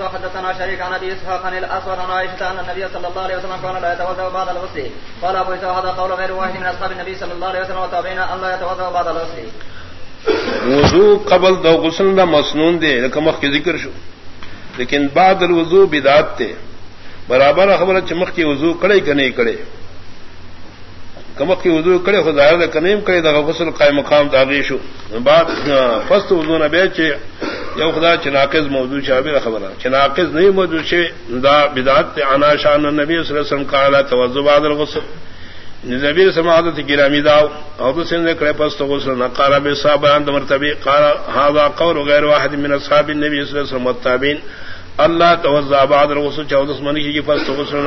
موسى حدثنا شريك عن ابي اسحاق عن الاسود عن عائشه ان النبي صلى الله عليه وسلم كان لا يتوضا بعد الغسل. قال ابو اسحاق هذا قول غير واحد من اصحاب النبي صلى الله عليه وسلم وتابعين ان لا يتوضا بعد الغسل. وضو قبل دو غسل دا مسنون دے لکم اخ کی ذکر شو. لیکن بعد الوضو بدعت تے برابر خبر چمک کی وضو کڑے کہ نہیں کڑے. کمک کی وضو کرے خدا ہے کنیم کرے دا غسل قائم مقام داغی شو. بعد فست وضو نہ بیچ یو خدا چناقض موضوع شابر خبر چناقض نہیں موضوع چھ دا بدعت انا شان النبی صلی اللہ علیہ وسلم قال توضو بعد الغسل۔ نبی سماعت گرامی داو او سن نے کرے پس غسل نہ قال بے صاحب اند مرتبی، قال هذا قول غیر واحد من اصحاب النبي صلی اللہ علیہ وسلم والتابعین۔ اللہ توضا بعد الغسل چودس منی کی پس غسل